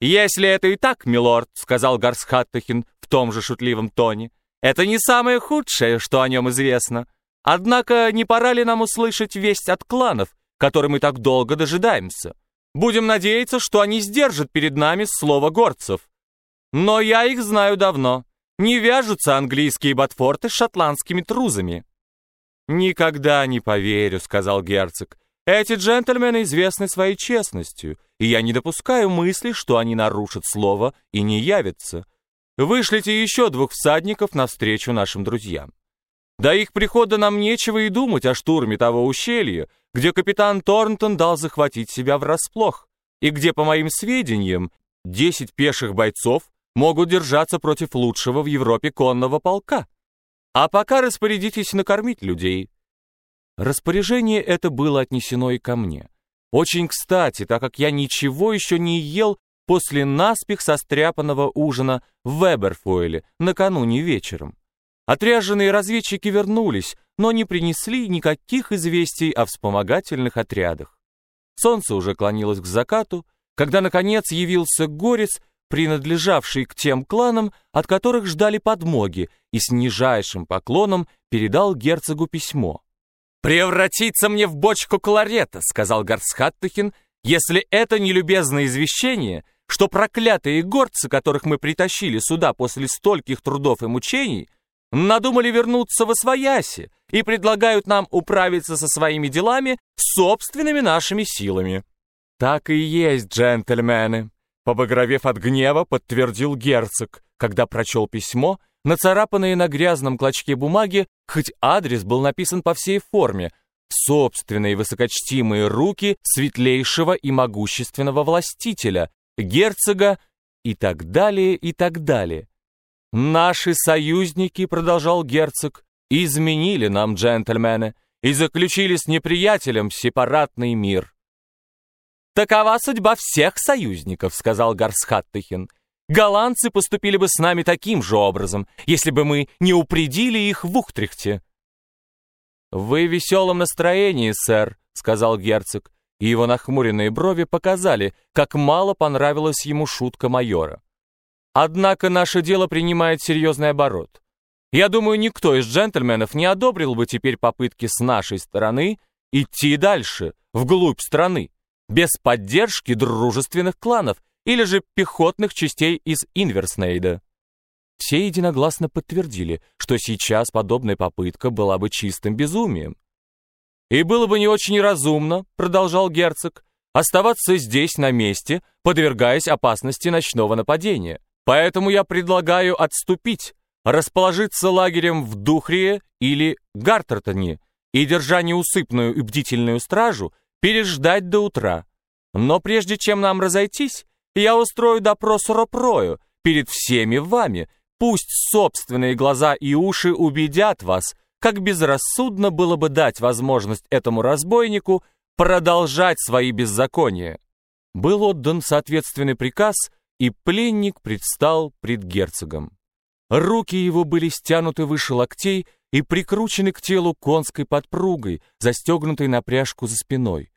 «Если это и так, милорд», — сказал Гарсхаттахин в том же шутливом тоне, «это не самое худшее, что о нем известно. Однако не пора ли нам услышать весть от кланов, которой мы так долго дожидаемся? Будем надеяться, что они сдержат перед нами слово горцев. Но я их знаю давно. Не вяжутся английские ботфорты с шотландскими трузами». «Никогда не поверю», — сказал герцог. «Эти джентльмены известны своей честностью» и я не допускаю мысли, что они нарушат слово и не явятся. Вышлите еще двух всадников навстречу нашим друзьям. До их прихода нам нечего и думать о штурме того ущелья, где капитан Торнтон дал захватить себя врасплох, и где, по моим сведениям, десять пеших бойцов могут держаться против лучшего в Европе конного полка. А пока распорядитесь накормить людей. Распоряжение это было отнесено и ко мне. Очень кстати, так как я ничего еще не ел после наспех состряпанного ужина в Веберфойле накануне вечером. Отряженные разведчики вернулись, но не принесли никаких известий о вспомогательных отрядах. Солнце уже клонилось к закату, когда, наконец, явился горец, принадлежавший к тем кланам, от которых ждали подмоги, и с нижайшим поклоном передал герцогу письмо. «Превратиться мне в бочку кларета», — сказал Гарсхаттахин, «если это не любезное извещение, что проклятые горцы, которых мы притащили сюда после стольких трудов и мучений, надумали вернуться во свояси и предлагают нам управиться со своими делами собственными нашими силами». «Так и есть, джентльмены», — побагровев от гнева, подтвердил герцог, когда прочел письмо, нацарапанные на грязном клочке бумаги, хоть адрес был написан по всей форме, собственные высокочтимые руки светлейшего и могущественного властителя, герцога и так далее, и так далее. «Наши союзники», — продолжал герцог, — «изменили нам, джентльмены, и заключили с неприятелем сепаратный мир». «Такова судьба всех союзников», — сказал Гарсхаттахин. Голландцы поступили бы с нами таким же образом, если бы мы не упредили их в Ухтрихте. «Вы в веселом настроении, сэр», — сказал герцог, и его нахмуренные брови показали, как мало понравилась ему шутка майора. «Однако наше дело принимает серьезный оборот. Я думаю, никто из джентльменов не одобрил бы теперь попытки с нашей стороны идти дальше, вглубь страны, без поддержки дружественных кланов или же пехотных частей из Инверснейда. Все единогласно подтвердили, что сейчас подобная попытка была бы чистым безумием. «И было бы не очень разумно», — продолжал герцог, «оставаться здесь на месте, подвергаясь опасности ночного нападения. Поэтому я предлагаю отступить, расположиться лагерем в Духрие или Гартертоне и, держа неусыпную и бдительную стражу, переждать до утра. Но прежде чем нам разойтись, я устрою допрос Ропрою перед всеми вами. Пусть собственные глаза и уши убедят вас, как безрассудно было бы дать возможность этому разбойнику продолжать свои беззакония. Был отдан соответственный приказ, и пленник предстал пред герцогом. Руки его были стянуты выше локтей и прикручены к телу конской подпругой, застегнутой на пряжку за спиной.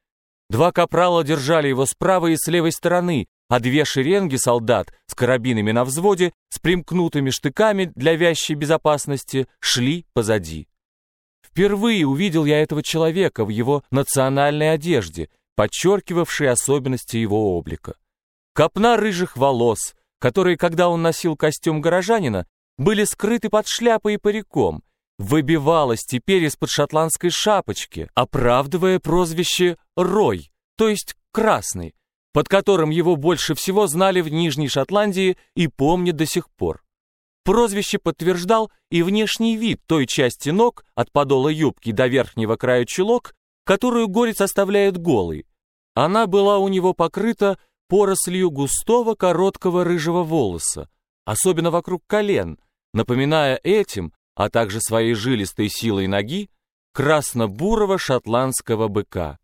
Два капрала держали его с правой и с левой стороны, а две шеренги солдат с карабинами на взводе, с примкнутыми штыками для вящей безопасности, шли позади. Впервые увидел я этого человека в его национальной одежде, подчеркивавшей особенности его облика. Копна рыжих волос, которые, когда он носил костюм горожанина, были скрыты под шляпой и париком, выбивалась теперь из-под шотландской шапочки, оправдывая прозвище «Рой», то есть «Красный», под которым его больше всего знали в Нижней Шотландии и помнят до сих пор. Прозвище подтверждал и внешний вид той части ног от подола юбки до верхнего края чулок, которую горец оставляет голой. Она была у него покрыта порослью густого короткого рыжего волоса, особенно вокруг колен, напоминая этим, а также своей жилистой силой ноги, красно-бурого шотландского быка.